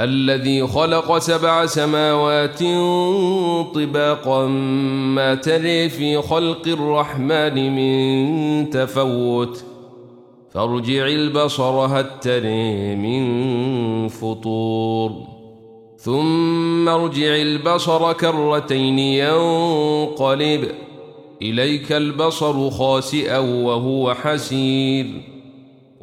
الذي خلق سبع سماوات طباقا ما تري في خلق الرحمن من تفوت. فارجع البصر هل تري من فطور. ثم ارجع البصر كرتين ينقلب. إليك البصر خاسئا وهو حسير.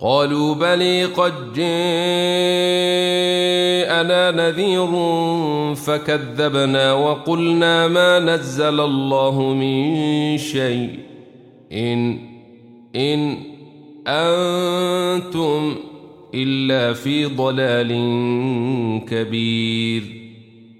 قالوا بلي قد جاءنا نذير فكذبنا وقلنا ما نزل الله من شيء. إن إن أنتم إلا في ضلال كبير.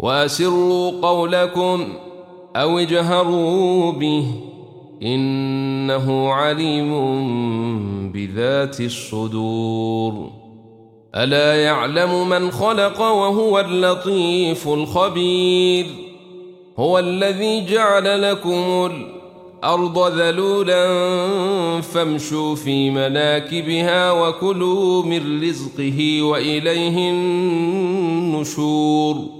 وأسروا قولكم أو اجهروا به إنه عليم بذات الصدور. ألا يعلم من خلق وهو اللطيف الخبير؟ هو الذي جعل لكم الأرض ذلولا فامشوا في مناكبها وكلوا من رزقه وإليه النشور.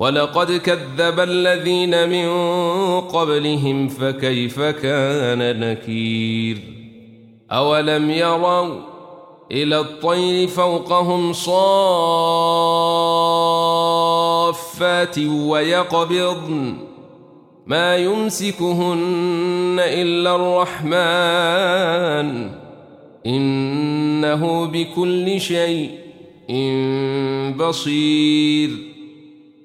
ولقد كذب الذين من قبلهم فكيف كان نكير أولم يروا إلى الطير فوقهم صافات ويقبضن ما يمسكهن إلا الرحمن إنه بكل شيء بصير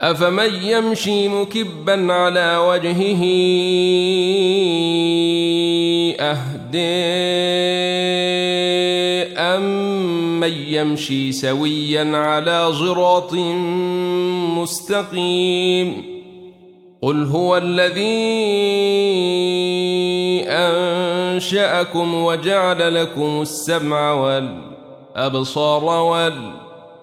أفمن يمشي مكبا على وجهه أهدي من يمشي سويا على صراط مستقيم قل هو الذي أنشأكم وجعل لكم السمع والأبصار والأبصار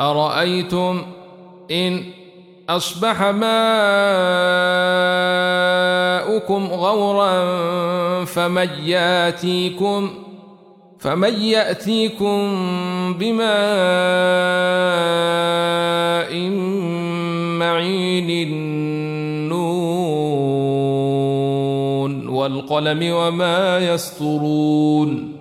أرأيتم إن أصبح ماؤكم غورا فمن يأتيكم فمن يأتيكم بماء معين النون والقلم وما يسطرون